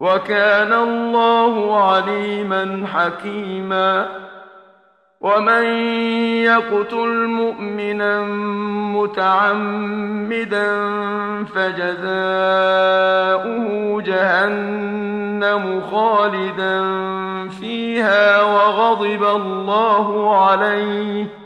وكان الله عليما حكيما. ومن يقتل مؤمنا متعمدا فجزاؤه جهنم خالدا فيها وغضب الله عليه.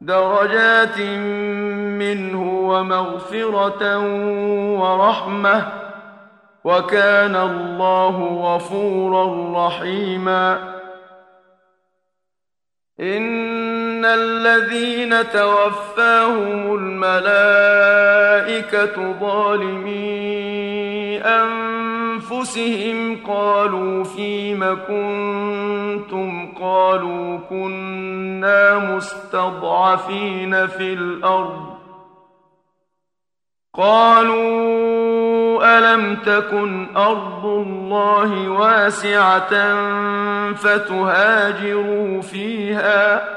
درجات منه ومغفرة ورحمة وكان الله غفورا رحيما. إن الذين توفاهم الملائكة ظالمين أنفسهم قالوا فيم كنتم؟ قالوا كنا مستضعفين في الأرض. قالوا ألم تكن أرض الله واسعة فتهاجروا فيها؟